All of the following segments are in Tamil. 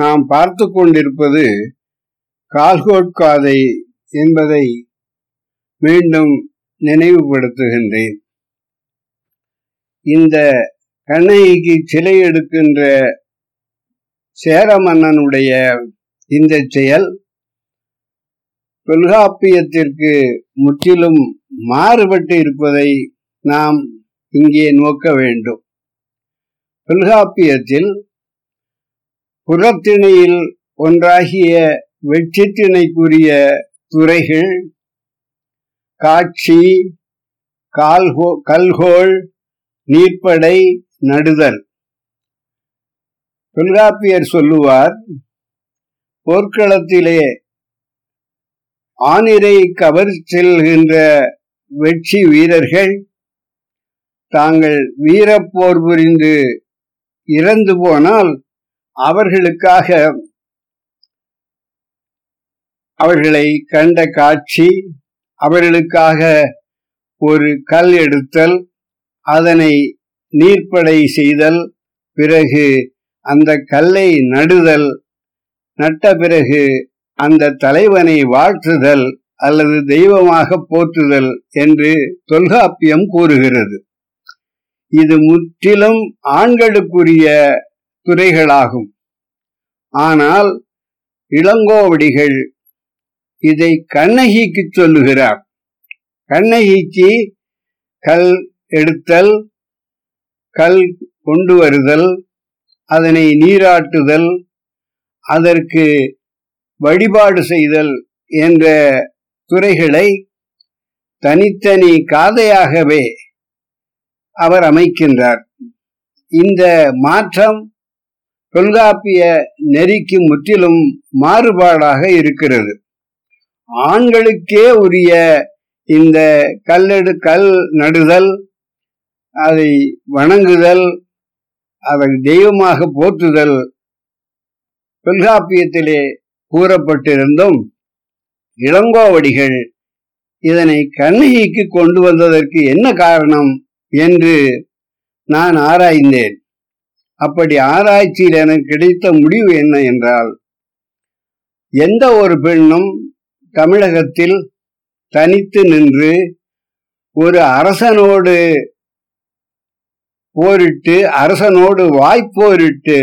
நாம் பார்த்து கொண்டிருப்பது கால்கோட்காதை என்பதை மீண்டும் நினைவுபடுத்துகின்றேன். இந்த கண்ணகிக்கு சிலை எடுக்கின்ற சேர மன்னனுடைய இந்த செயல் தொல்காப்பியத்திற்கு முற்றிலும் மாறுபட்டு இருப்பதை நாம் இங்கே நோக்க வேண்டும். தொல்காப்பியத்தில் புறத்திணையில் ஒன்றாகிய வெற்றித்திணைக்குரிய துறைகள் காட்சி கால்கோ கல்கோள் நீர்ப்படை நடுதல். தொல்காப்பியர் சொல்லுவார் போர்க்களத்திலே ஆனிரை கவர் செல்கின்ற வெற்றி வீரர்கள் தாங்கள் வீரப்போர் புரிந்து இறந்து போனால் அவர்களுக்காக அவர்களை கண்ட காட்சி அவர்களுக்காக ஒரு கல் எடுத்தல் அதனை நீர்ப்படை செய்தல் பிறகு அந்த கல்லை நடுதல் நட்ட பிறகு அந்த தலைவனை வாழ்த்துதல் அல்லது தெய்வமாக போற்றுதல் என்று தொல்காப்பியம் கூறுகிறது. இது முற்றிலும் ஆண்களுக்குரிய துறைகளாகும். ஆனால் இளங்கோவடிகள் இதை கண்ணகிக்கு சொல்லுகிறார். கண்ணகிக்கு கல் எடுத்தல் கல் கொண்டு வருதல் அதனை நீராட்டுதல் அதற்கு வழிபாடு செய்தல் என்ற துறைகளை தனித்தனி காதையாகவே அவர் அமைக்கின்றார். இந்த மாற்றம் தொல்காப்பிய நெறிக்கு முற்றிலும் மாறுபாடாக இருக்கிறது. ஆண்களுக்கே உரிய இந்த கல்லெடு கல் நடுதல் அதை வணங்குதல் அதை தெய்வமாக போற்றுதல் தொல்காப்பியத்திலே கூறப்பட்டிருந்தும் இளங்கோவடிகள் இதனை கண்ணகிக்கு கொண்டு வந்ததற்கு என்ன காரணம் என்று நான் ஆராய்ந்தேன். அப்படி ஆராய்ச்சியில் எனக்கு கிடைத்த முடிவு என்ன என்றால் எந்த ஒரு பெண்ணும் தமிழகத்தில் தனித்து நின்று ஒரு அரசனோடு போரிட்டு அரசனோடு வாய்ப்போரிட்டு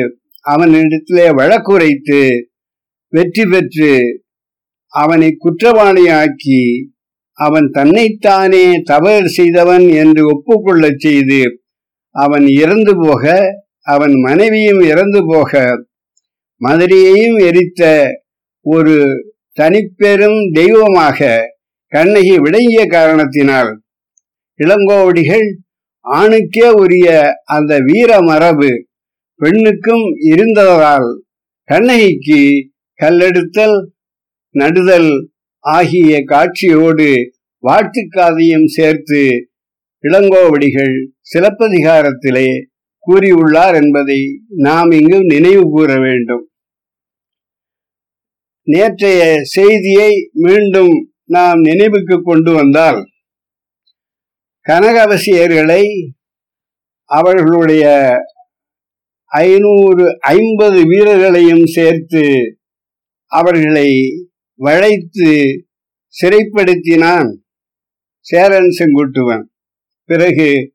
அவனிடத்திலே வழக்குரைத்து வெற்றி பெற்று அவனை குற்றவாளியாக்கி அவன் தன்னைத்தானே தவறு செய்தவன் என்று ஒப்புக்கொள்ளச் செய்து அவன் இறந்து போக அவன் மனைவியும் இறந்து போக மதுரையையும் எரித்த ஒரு தனிப்பெரும் தெய்வமாக கண்ணகி விளங்கிய காரணத்தினால் இளங்கோவடிகள் ஆணுக்கே உரிய அந்த வீர மரபு பெண்ணுக்கும் இருந்ததால் கண்ணகிக்கு கல்லெடுத்தல் நடுதல் ஆகிய காட்சியோடு வாழ்த்துக்காதையும் சேர்த்து இளங்கோவடிகள் சிலப்பதிகாரத்திலே கூறியுள்ளார் என்பதை நாம் இங்கு நினைவு கூற வேண்டும். நேற்றைய செய்தியை மீண்டும் நாம் நினைவுக்கு கொண்டு வந்தால் கனகவசியர்களை அவர்களுடைய ஐநூறு ஐம்பது வீரர்களையும் சேர்த்து அவர்களை வளைத்து சிறைப்படுத்தினான் சேரன் செங்குட்டுவன். பிறகு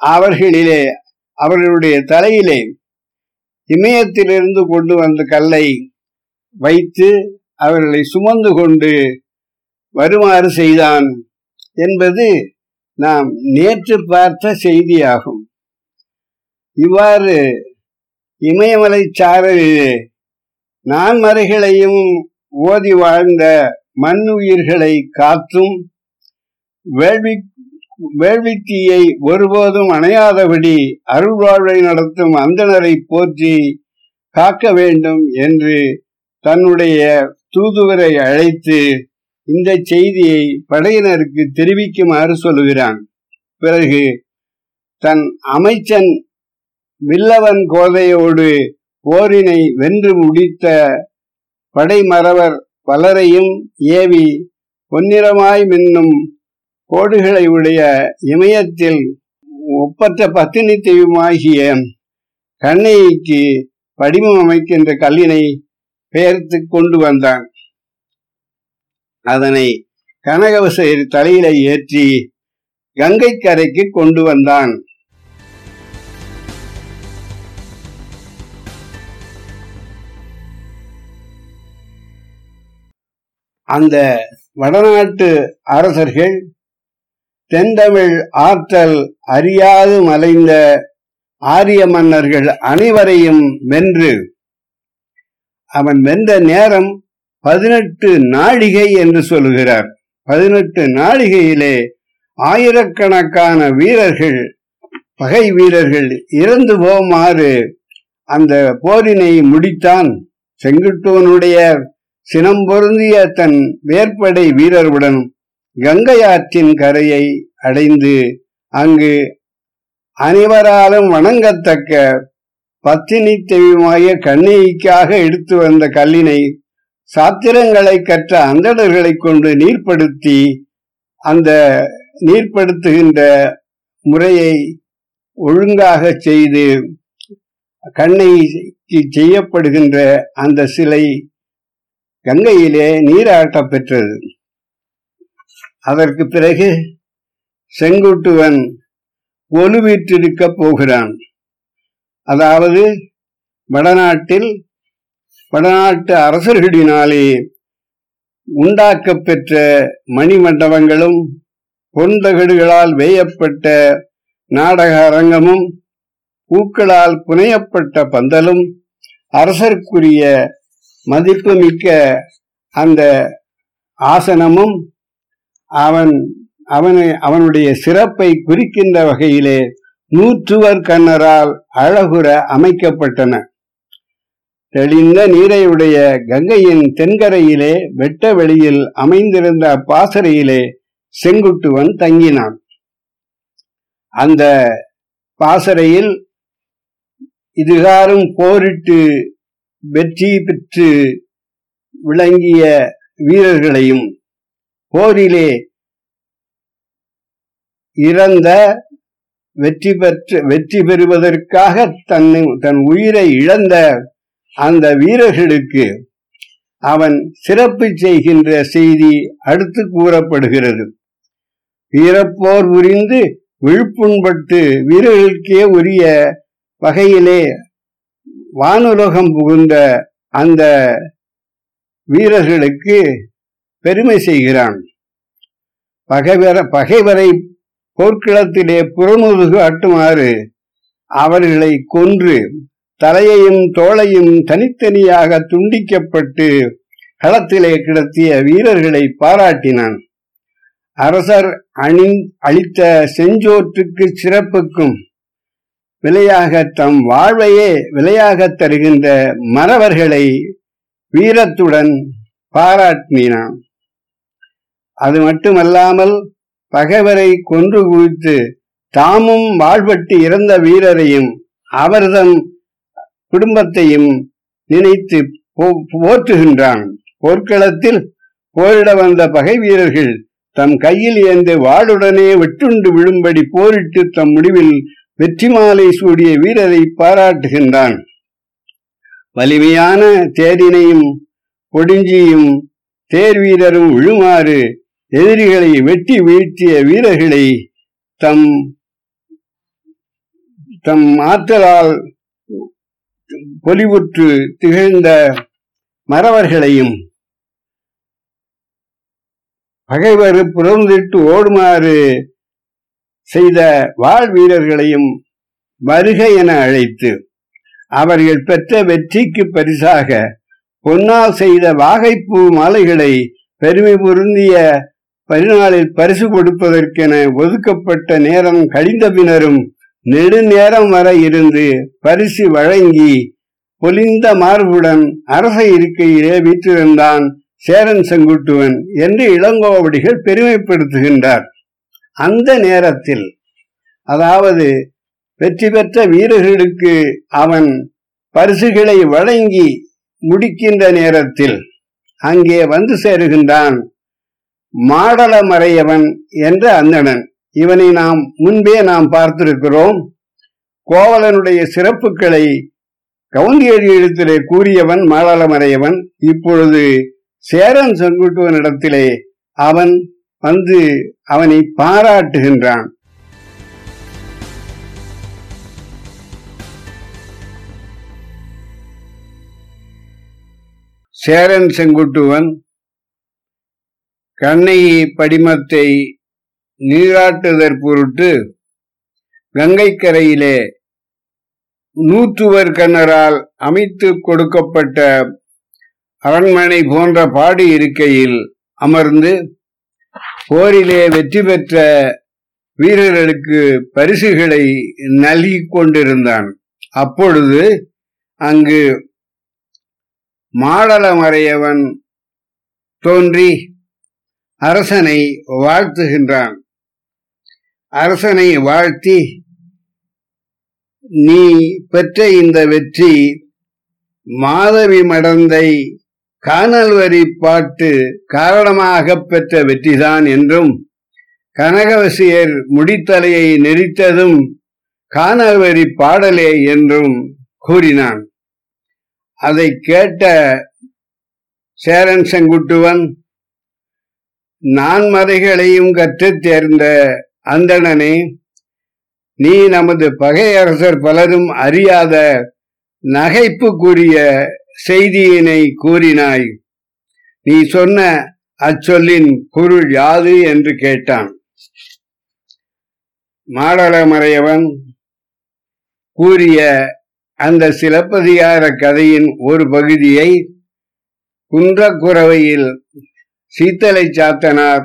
அவர்களிலே அவர்களுடைய தலையிலே இமயத்திலிருந்து கொண்டு வந்த கல்லை வைத்து அவர்களை சுமந்து கொண்டு வருமாறு செய்தான் என்பது நாம் நேற்று பார்த்த செய்தியாகும். இவ்வாறு இமயமலை சாரலிலே நான்மறைகளையும் ஓதி வாழ்ந்த மண்ணுயிர்களை காத்தும் வேள்வி வேள்வித்தீயை ஒருபோதும் அணையாதபடி அருள்வாழ்வை நடத்தும் அந்தனரை போற்றி காக்க வேண்டும் என்று தன்னுடைய தூதுவரை அழைத்து இந்த செய்தியை படையினருக்கு தெரிவிக்குமாறு சொல்லுகிறான். பிறகு தன் அமைச்சன் வில்லவன் கோதையோடு போரினை வென்று முடித்த படைமறவர் பலரையும் ஏவி பொன்னிறமாய் மின்னும் கோடுகளை உடைய இமயத்தில் ஒப்பற்ற பத்தினி தெய்வமாகிய கண்ணைக்கு படிமம் அமைக்கின்ற கல்லினை பெயர்த்து கொண்டு வந்தான். அதனை கனகவசர் தலையில ஏற்றி கங்கை கரைக்கு கொண்டு வந்தான். அந்த வடநாட்டு அரசர்கள் தென்தமிழ் ஆற்றல் அறியாது மலைந்த ஆரிய மன்னர்கள் அனைவரையும் வென்று அவன் வென்ற நேரம் பதினெட்டு நாழிகை என்று சொல்லுகிறார் பதினெட்டு நாழிகையிலே ஆயிரக்கணக்கான வீரர்கள் பகை வீரர்கள் இறந்து போமாறு அந்த போரினை முடித்தான். செங்குட்டுவனுடைய சினம் பொருந்திய தன் வேற்படை வீரருடன் கங்கை ஆற்றின் கரையை அடைந்து அங்கு அனைவராலும் வணங்கத்தக்க பத்தினி தெய்வமாய கண்ணிக்காக எடுத்து வந்த கல்லினை சாத்திரங்களை கற்ற அந்தடர்களை கொண்டு நீர்ப்படுத்தி அந்த நீர்ப்படுத்துகின்ற முறையை ஒழுங்காக செய்து கண்ணைக்கு செய்யப்படுகின்ற அந்த சிலை கங்கையிலே நீராட்ட பெற்றது. அதற்கு பிறகு செங்குட்டுவன் ஒலுவீற்றிருக்க போகிறான். அதாவது வடநாட்டில் வடநாட்டு அரசர்களினாலே உண்டாக்கப் பெற்ற மணிமண்டபங்களும் பொன்தகடுகளால் வேயப்பட்ட நாடக அரங்கமும் பூக்களால் புனையப்பட்ட பந்தலும் அரசர்க்குரிய மதிப்புமிக்க அந்த ஆசனமும் அவன் அவனை அவனுடைய சிறப்பை குறிக்கின்ற வகையிலே நூற்றுவர் கண்ணரால் அழகுற அமைக்கப்பட்டன. தெளிந்த நீரையுடைய கங்கையின் தென்கரையிலே வெட்ட வெளியில் அமைந்திருந்த பாசறையிலே செங்குட்டுவன் தங்கினான். அந்த பாசறையில் இதுகாரும் போரிட்டு வெற்றி பெற்று விளங்கிய வீரர்களையும் போரிலே இறந்த வெற்றி பெற்று வெற்றி பெறுவதற்காக தன் தன் உயிரை இழந்த அந்த வீரர்களுக்கு அவன் சிறப்பு செய்கின்ற செய்தி அடுத்து கூறப்படுகிறது. வீரப்போர் புரிந்து விழுப்புண்பட்டு வீரர்களுக்கே உரிய வகையிலே வானுலகம் புகுந்த அந்த வீரர்களுக்கு பெருமை செய்கிறான். பகைவர பகைவரை போர்க்களத்திலே புறமுதுகு அட்டுமாறு அவர்களை கொன்று தலையையும் தோளையும் தனித்தனியாக துண்டிக்கப்பட்டு களத்திலே கிடத்திய வீரர்களை பாராட்டினான். அரசர் அணி அளித்த செஞ்சோற்றுக்கு சிறப்புக்கும் விலையாக தம் வாழ்வையே விலையாக தருகின்ற மறவர்களை வீரத்துடன் பாராட்டினான். அது மட்டுமல்லாமல் பகைவரை கொன்று குவித்து தாமும் வாழ்பட்டு இறந்த வீரரையும் அவர்தம் குடும்பத்தையும் நினைத்து போற்றுகின்றான். போர்க்களத்தில் போரிட வந்த பகை வீரர்கள் தம் கையில் ஏந்து வாளுடனே வெட்டுண்டு விழும்படி போரிட்டு தம் முடிவில் வெற்றி மாலை சூடிய வீரரை பாராட்டுகின்றான். வலிமையான தேரினையும் ஒடிஞ்சியும் தேர் வீரரும் விழுமாறு எதிரிகளை வெட்டி வீழ்த்திய வீரர்களை தம் தம் ஆற்றலால் பொலிவுற்று திகழ்ந்த மறவர்களையும் பகைவர் புறந்திட்டு ஓடுமாறு செய்த வாழ் வீரர்களையும் வருக என அழைத்து அவர்கள் பெற்ற வெற்றிக்கு பரிசாக பொன்னால் செய்த வாகைப்பூ மாலைகளை பெருமை பொருந்திய பதினாலில் பரிசு கொடுப்பதற்கென ஒதுக்கப்பட்ட நேரம் கழிந்த பின்னரும் நெடுநேரம் வரை இருந்து பரிசு வழங்கி பொலிந்த மார்புடன் அரச இருக்கையிலே வீற்றிருந்தான் சேரன் செங்குட்டுவன் என்று இளங்கோவடிகள் பெருமைப்படுத்துகின்றார். அந்த நேரத்தில் அதாவது வெற்றி பெற்ற வீரர்களுக்கு அவன் பரிசுகளை வழங்கி முடிக்கின்ற நேரத்தில் அங்கே வந்து சேருகின்றான் மாடலமறையவன் என்ற அந்தணன் இவனை நாம் முன்பே நாம் பார்த்திருக்கிறோம். கோவலனுடைய சிறப்புகளை கவுந்தியடி எழுத்திலே கூறியவன் மாடலமறையவன். இப்பொழுது சேரன் செங்குட்டுவனிடத்திலே அவன் வந்து அவனை பாராட்டுகின்றான். சேரன் செங்குட்டுவன் கண்ணகி படிமத்தை நீராட்டுதற் பொருட்டு கங்கைக்கரையிலே நூற்றுவர் கண்ணரால் அமைத்து கொடுக்கப்பட்ட அரண்மனை போன்ற பாடி இருக்கையில் அமர்ந்து போரிலே வெற்றி பெற்ற வீரர்களுக்கு பரிசுகளை நல்கி கொண்டிருந்தான். அப்பொழுது அங்கு மாடலமறையவன் தோன்றி அரசனை வாழ்த்துகின்றான். அரசனை வாழ்த்தி நீ பெற்ற இந்த வெற்றி மாதவி மடந்தை காணல் வரி பாட்டு காரணமாக பெற்ற வெற்றிதான் என்றும் கனகவசியர் முடித்தலையை நெறித்ததும் காணல் வரி பாடலே என்றும் கூறினான். அதை கேட்ட சேரன் செங்குட்டுவன் நான்மறைகளையும் கற்றுத் தேர்ந்த அந்தணனே நீ நமது பகையரசர் பலரும் அறியாத நகைப்புக்குரிய செய்தியினை கூறினாய். நீ சொன்ன அச்சொல்லின் பொருள் யாது? என்று கேட்டான். மாடலமறையவன் கூறிய அந்த சிலப்பதிகார கதையின் ஒரு பகுதியை குன்றக்குறவையில் சீத்தலை சாத்தனார்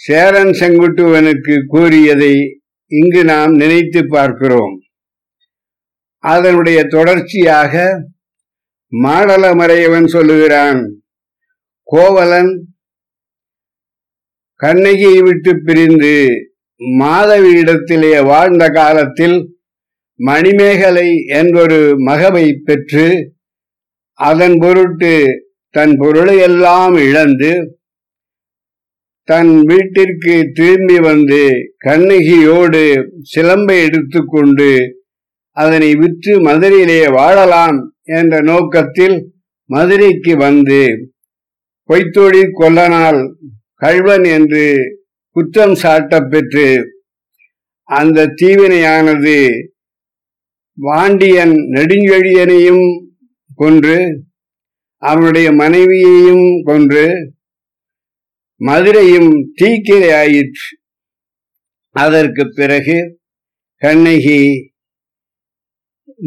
சேரன் செங்குட்டுவனுக்கு கூறியதை இங்கு நாம் நினைத்து பார்க்கிறோம். அதனுடைய தொடர்ச்சியாக மாடலமறையவன் சொல்லுகிறான் கோவலன் கண்ணகியை விட்டு பிரிந்து மாதவியிடத்திலே வாழ்ந்த காலத்தில் மணிமேகலை என்பொரு மகவை பெற்று அதன் பொருட்டு தன் பொருளை எல்லாம் இழந்து தன் வீட்டிற்கு திரும்பி வந்து கண்ணகியோடு சிலம்பை எடுத்துக்கொண்டு அதனை விற்று மதுரையிலே வாழலாம் என்ற நோக்கத்தில் மதுரைக்கு வந்து பொய்த்தொழி கொல்லனால் கழ்வன் என்று குற்றம் சாட்ட பெற்று அந்த தீவினையானது வாண்டியன் நெடுஞ்செழியனையும் கொன்று அவனுடைய மனைவியையும் கொன்று மதுரையும் தீக்கிரை ஆயிற்று. அதற்கு பிறகு கண்ணகி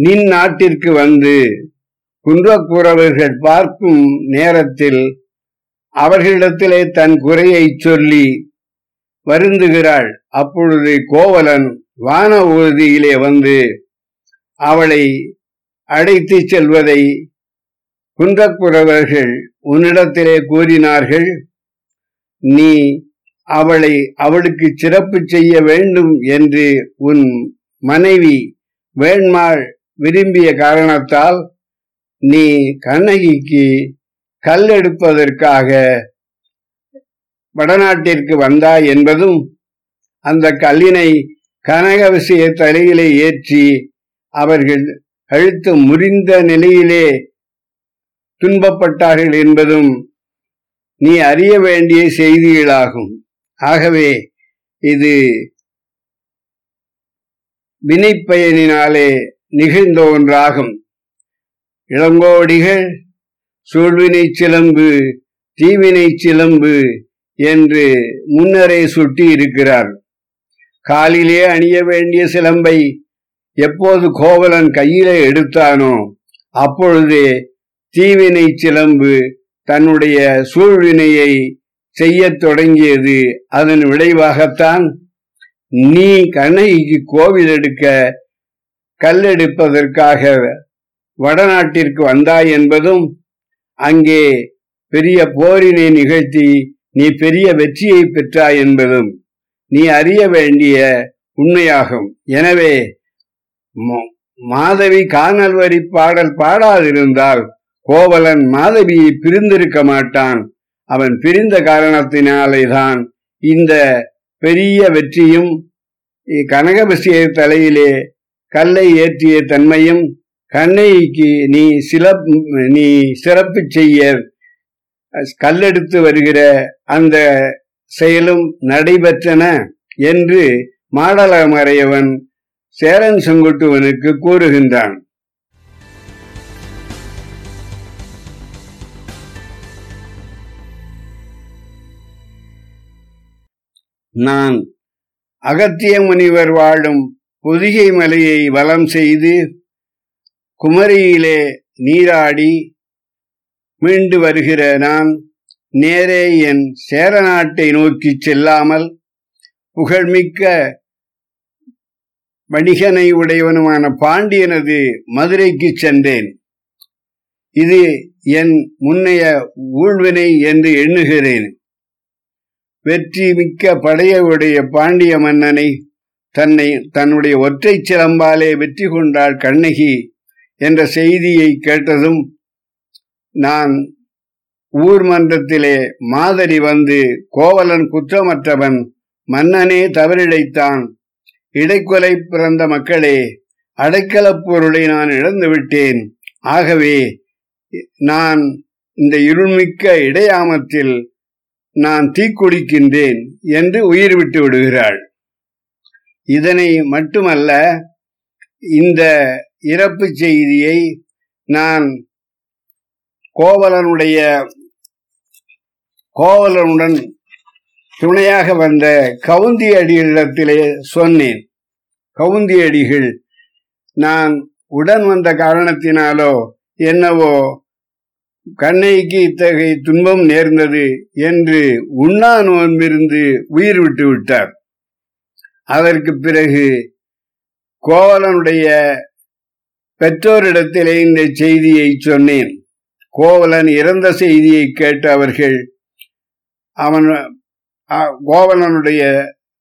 நின் நாட்டிற்கு வந்து குன்றக்குறவர்கள் பார்க்கும் நேரத்தில் அவர்களிடத்திலே தன் குறையை சொல்லி வருந்துகிறாள். அப்பொழுது கோவலன் வான ஊர்தியிலே வந்து அவளை அடைத்து செல்வதை குன்றக்குறவர்கள் உன்னிடத்திலே கூறினார்கள் நீ அவளை அவளுக்கு சிறப்பு செய்ய வேண்டும் என்று உன் மனைவி வேண்மாள் விரும்பிய காரணத்தால் நீ கண்ணகிக்கு கல் எடுப்பதற்காக வடநாட்டிற்கு வந்தாய் என்பதும் அந்த கல்லினை கனகவிசய தலையிலே ஏற்றி அவர்கள் கழுத்து முறிந்த நிலையிலே துன்பப்பட்டார்கள் என்பதும் நீ அறிய வேண்டிய செய்திகளாகும். ஆகவே இது வினைப்பயனினாலே நிகழ்ந்த ஒன்றாகும். இளங்கோடிகள் சூழ்வினை சிலம்பு தீவினை சிலம்பு என்று முன்னரே சுட்டி இருக்கிறார். காலிலே அணிய வேண்டிய சிலம்பை எப்போது கோவலன் கையிலே எடுத்தானோ அப்பொழுதே தீவினை சிலம்பு தன்னுடைய சூழ்வினையை செய்யத் தொடங்கியது. அதன் விளைவாகத்தான் நீ கண்ணகிக்கு கோவில் எடுக்க கல்லெடுப்பதற்காக வடநாட்டிற்கு வந்தாய் என்பதும் அங்கே பெரிய போரினை நிகழ்த்தி நீ பெரிய வெற்றியை பெற்றாய் என்பதும் நீ அறிய வேண்டிய உண்மையாகும். எனவே மாதவி காணல் வரி பாடல் பாடாதிருந்தால் கோவலன் மாதவியை பிரிந்திருக்க மாட்டான். அவன் பிரிந்த காரணத்தினாலேதான் இந்த பெரிய வெற்றியும் கனகபசிய தலையிலே கல்லை ஏற்றிய தன்மையும் கண்ணைக்கு நீ சில நீ சிறப்பு செய்ய கல்லெடுத்து வருகிற அந்த செயலும் நடைபெற்றன என்று மாடலமறையவன் சேரன் செங்குட்டுவனுக்கு கூறுகின்றான். நான் அகத்திய முனிவர் வாழும் பொதிகை மலையை வலம் செய்து குமரியிலே நீராடி மீண்டு வருகிற நான் நேரே என் சேர நாட்டை நோக்கி செல்லாமல் புகழ்மிக்க வணிகனை உடையவனுமான பாண்டியனது மதுரைக்கு சென்றேன். இது என் முன்னைய ஊழ்வினை என்று எண்ணுகிறேன். வெற்றி மிக்க படையவுடைய பாண்டிய மன்னனை தன்னை தன்னுடைய ஒற்றை சிலம்பாலே வெற்றி கொண்டாள் கண்ணகி என்ற செய்தியை கேட்டதும் நான் ஊர் மன்றத்திலே மாதரி வந்து கோவலன் குற்றமற்றவன் மன்னனே தவறிழைத்தான். இடைக்கொலை பிறந்த மக்களே அடைக்கலப் பொருளை நான் இழந்து விட்டேன். ஆகவே நான் இந்த இருள்மிக்க இடையாமத்தில் நான் தீக்குடிக்கின்றேன் என்று உயிர் விட்டு விடுகிறாள். இதனை மட்டுமல்ல இந்த இறப்பு செய்தியை நான் கோவலனுடைய கோவலனுடன் துணையாக வந்த கவுந்தி அடிகளிடத்திலே சொன்னேன். கவுந்தி அடிகள் நான் உடன் வந்த காரணத்தினாலோ என்னவோ கண்ணைக்கு இத்தகைய துன்பம் நேர்ந்தது என்று உண்ணா நோன்பிருந்து உயிர் விட்டு விட்டார். அதற்கு பிறகு கோவலனுடைய பெற்றோரிடத்திலே இந்த செய்தியை சொன்னேன். கோவலன் இறந்த செய்தியை கேட்டு அவர்கள் அவன் கோவலனுடைய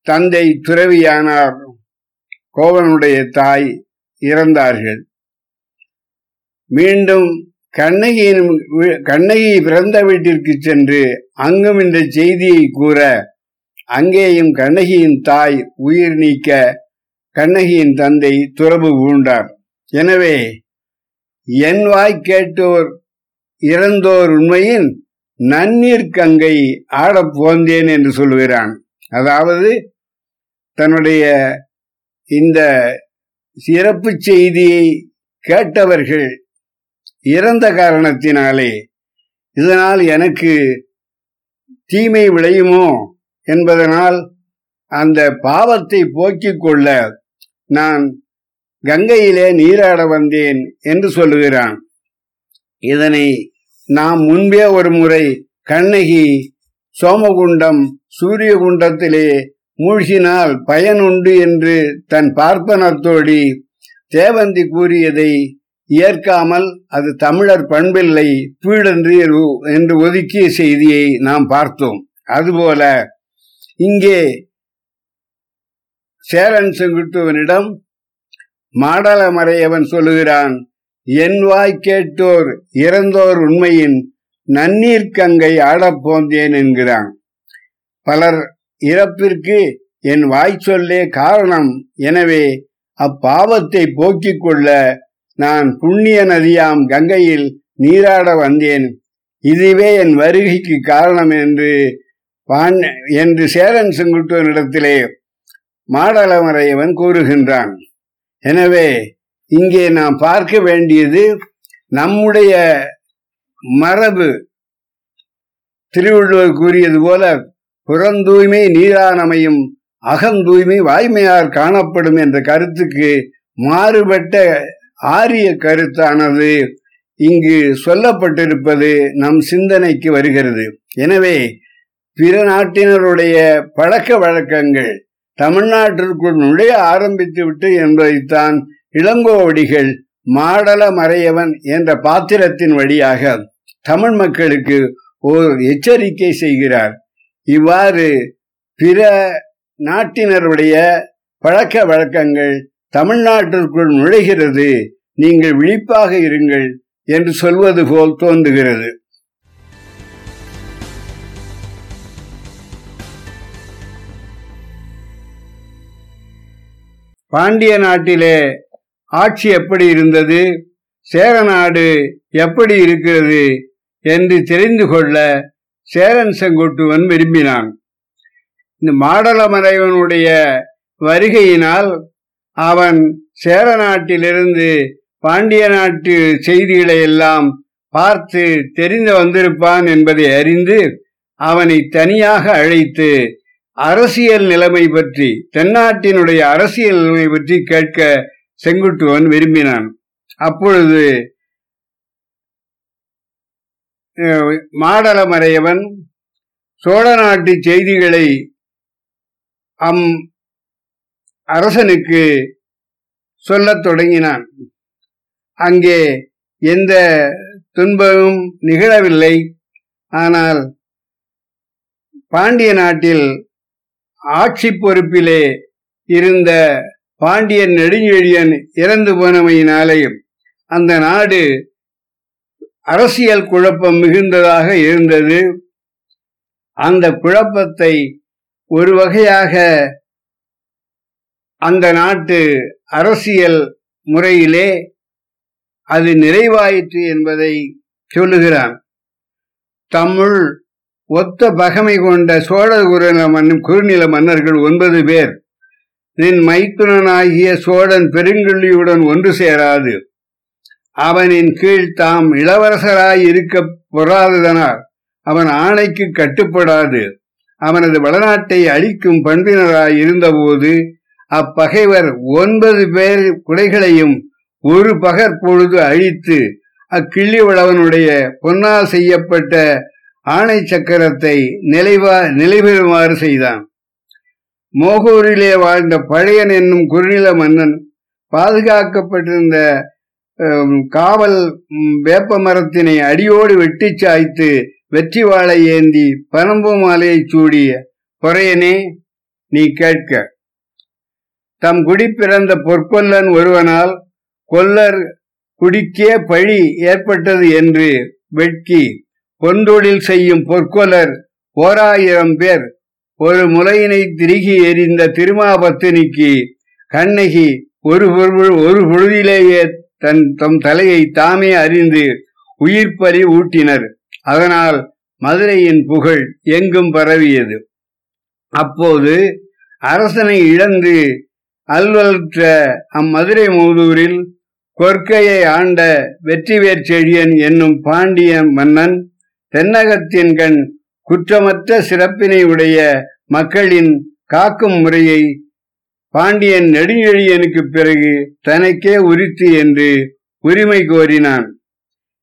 தந்தை துறவியானார் கோவலனுடைய தாய் இறந்தார்கள். மீண்டும் கண்ணகியின் கண்ணகி பிறந்த வீட்டிற்கு சென்று அங்கும் இந்த செய்தியை கூற அங்கேயும் கண்ணகியின் தாய் உயிர் நீக்க கண்ணகியின் தந்தை துறவு பூண்டார். எனவே என் வாய் கேட்டோர் இறந்தோர் உண்மையின் நன்னீர் கங்கை ஆடப் போந்தேன் என்று சொல்கிறான் அதாவது தன்னுடைய இந்த சிறப்பு செய்தியை கேட்டவர்கள் இறந்த காரணத்தினாலே இதனால் எனக்கு தீமை விளையுமோ என்பதனால் அந்த பாவத்தை போக்கிக் கொள்ள நான் கங்கையிலே நீராட வந்தேன் என்று சொல்லுகிறான். இதனை நாம் முன்பே ஒரு முறை கண்ணகி சோமகுண்டம் சூரியகுண்டத்திலே மூழ்கினால் பயனுண்டு என்று தன் பார்ப்பனத்தோடி தேவந்தி கூறியதை ஏற்காமல் அது தமிழர் பண்பில்லை பீடன்று என்று ஒதுக்கிய செய்தியை நாம் பார்த்தோம். அதுபோல இங்கே சேரன் செங்குட்டுவனிடம் மாடலமறையவன் சொல்லுகிறான் என் வாய் கேட்டோர் இறந்தோர் உண்மையின் நன்னீர் கங்கை ஆடப்போந்தேன் என்கிறான். பலர் இறப்பிற்கு என் வாய் சொல்லே காரணம் எனவே அப்பாவத்தை போக்கிக் கொள்ள நான் புண்ணிய நதியாம் கங்கையில் நீராட வந்தேன். இதுவே என் வருகைக்கு காரணம் என்று என்று சேரன் செங்குட்டுவனிடத்திலே மாடலமரையவன் கூறுகின்றான். எனவே இங்கே நாம் பார்க்க வேண்டியது நம்முடைய மரபு. திருவள்ளுவர் கூறியது போல புறந்தூய்மை நீரானமையும் அகந்தூய்மை வாய்மையார் காணப்படும் என்ற கருத்துக்கு மாறுபட்ட ஆரிய கருத்தானது இங்கு சொல்லப்பட்டிருப்பது நம் சிந்தனைக்கு வருகிறது. எனவே பிற நாட்டினருடைய பழக்க வழக்கங்கள் தமிழ்நாட்டிற்குள் நுழைய ஆரம்பித்து விட்டு என்பதைத்தான் இளங்கோவடிகள் மாடல மறையவன் என்ற பாத்திரத்தின் வழியாக தமிழ் மக்களுக்கு ஓர் எச்சரிக்கை செய்கிறார். இவ்வாறு பிற நாட்டினருடைய பழக்க வழக்கங்கள் தமிழ்நாட்டிற்குள் நுழைகிறது. நீங்கள் விழிப்பாக இருங்கள் என்று சொல்வது போல் தோன்றுகிறது. பாண்டிய நாட்டிலே ஆட்சி எப்படி இருந்தது? சேரநாடு எப்படி இருக்கிறது? என்று தெரிந்து கொள்ள சேரன் செங்குட்டுவன் விரும்பினான். இந்த மாடலமறைவனுடைய வருகையினால் அவன் சேர நாட்டிலிருந்து பாண்டிய நாட்டு செய்திகளை எல்லாம் பார்த்து தெரிந்து வந்திருப்பான் என்பதை அறிந்து அவனை தனியாக அழைத்து அரசியல் நிலைமை பற்றி தென்னாட்டினுடைய அரசியல் நிலைமை பற்றி கேட்க செங்குட்டுவன் விரும்பினான். அப்பொழுது மாடலமறையவன் சோழ நாட்டு செய்திகளை அம் அரசனுக்கு சொல்லத் தொடங்கினான். அங்கே எந்த துன்பமும் நிகழவில்லை. ஆனால் பாண்டிய நாட்டில் ஆட்சி பொறுப்பிலே இருந்த பாண்டியன் நெடுஞ்செழியன் இறந்து போனமையினாலேயும் அந்த நாடு அரசியல் குழப்பம் மிகுந்ததாக இருந்தது. அந்த குழப்பத்தை ஒரு வகையாக அந்த நாட்டு அரசியல் முறையிலே அது நிறைவாயிற்று என்பதை சொல்லுகிறான். தமிழ் ஒத்த பகமை கொண்ட சோழ குறுநில மன்னர்கள் ஒன்பது பேர். நின் மைத்துனனாகிய சோழன் பெருங்கிள்ளியுடன் ஒன்று சேராது. அவனின் கீழ் தாம் இளவரசராய் இருக்க பொறாததனால் அவன் ஆணைக்கு கட்டுப்படாது. அவனது வளநாட்டை அழிக்கும் பண்பினராய் இருந்தபோது அப்பகைவர் ஒன்பது பேர் குடைகளையும் ஒரு பகற் பொழுது அழித்து அக்கிள்ளி உழவனுடைய பொன்னால் செய்யப்பட்ட ஆணை சக்கரத்தை நிலைவா நிலைபெறுமாறு செய்தான். மோகூரிலே வாழ்ந்த பழையன் என்னும் குறுநில மன்னன் பாதுகாக்கப்பட்டிருந்த காவல் வேப்ப மரத்தினை அடியோடு வெட்டி சாய்த்து வெற்றி வாழை ஏந்தி பனம்பு மாலையை சூடிய பொறையனே நீ கேட்க. தம் குடி பிறந்த பொற்கொல்லன் ஒருவனால் கொல்லர் குடிக்கே பழி ஏற்பட்டது என்று வெட்கி பொன்றொழில் செய்யும் பொற்கொலர் ஓராயிரம் பேர். ஒரு முலையினை திருகி எறிந்த திருமாபத்தினிக்கு கண்ணகி ஒரு ஒரு பொழுதிலேயே தன் தம் தலையை தாமே அறிந்து உயிர்ப்பறி ஊட்டினர். அதனால் மதுரையின் புகழ் எங்கும் பரவியது. அப்போது அரசனை இழந்து அல்வற்ற அம்மதுரை மூதூரில் கொற்கையை ஆண்ட வெற்றிவேற் செழியன் என்னும் பாண்டிய மன்னன் தென்னகத்தின் கண் குற்றமற்ற சிறப்பினை உடைய மக்களின் காக்கும் முறையை பாண்டியன் நெடுஞ்செழியனுக்கு பிறகு தனக்கே உரித்து என்று உரிமை கோரினான்.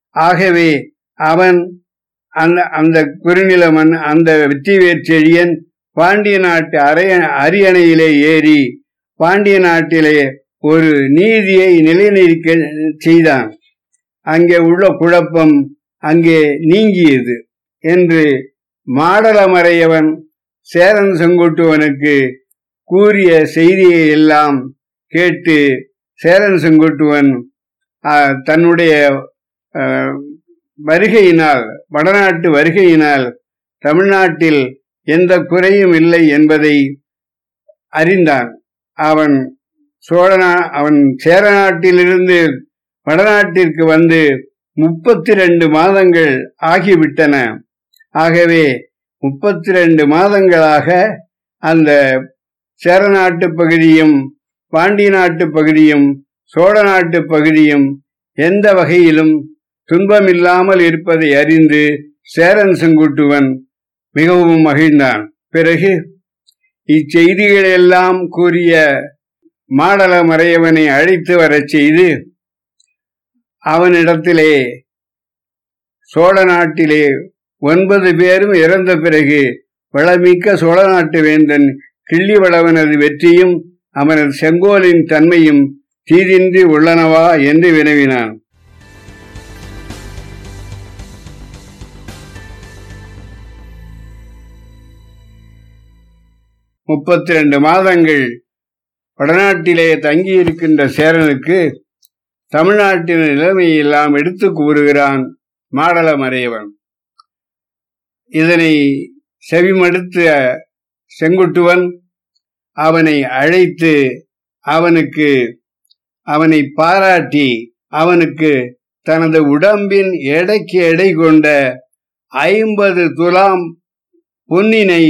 ஆகவே அவன் அந்த அந்த குறுநிலமன் அந்த வெற்றிவேற் செழியன் பாண்டிய நாட்டு அரைய அரியணையிலே ஏறி பாண்டிய நாட்டிலே ஒரு நீதியை நிலைநிற்க செய்தான். அங்கே உள்ள குழப்பம் அங்கே நீங்கியது என்று மாடலமறையவன் சேரன் செங்குட்டுவனுக்கு கூறிய செய்தியை எல்லாம் கேட்டு சேரன் செங்குட்டுவன் தன்னுடைய வருகையினால் வடநாட்டு வருகையினால் தமிழ்நாட்டில் எந்த குறையும் இல்லை என்பதை அறிந்தான். அவன் சோழனா அவன் சேர நாட்டிலிருந்து வடநாட்டிற்கு வந்து முப்பத்தி ரெண்டு மாதங்கள் ஆகிவிட்டன. ஆகவே முப்பத்தி ரெண்டு மாதங்களாக அந்த சேர நாட்டு பகுதியும் பாண்டி நாட்டு பகுதியும் சோழ நாட்டு பகுதியும் எந்த வகையிலும் துன்பமில்லாமல் இருப்பதை அறிந்து சேரன் செங்குட்டுவன் மிகவும் மகிழ்ந்தான். பிறகு இச்செய்திகளெல்லாம் கூறிய மாடல மறையவனை அழைத்து வரச் செய்து அவனிடத்திலே சோழ நாட்டிலே ஒன்பது பேரும் இறந்த பிறகு வளமிக்க சோழ நாட்டு வேந்தன் கிள்ளிவளவனது வெற்றியும் அவனது செங்கோலின் தன்மையும் தீதின்றி உள்ளனவா என்று வினவினான். முப்பத்தி ரெண்டு மாதங்கள் வடநாட்டிலே தங்கியிருக்கின்ற சேரனுக்கு தமிழ்நாட்டின் நிலைமையெல்லாம் எடுத்து கூறுகிறான் மாடலமறையவன் இதனை செவிமடுத்த செங்குட்டுவன் அவனை அழைத்து அவனுக்கு அவனை பாராட்டி அவனுக்கு தனது உடம்பின் எடைக்கு எடை கொண்ட ஐம்பது துலாம் பொன்னினை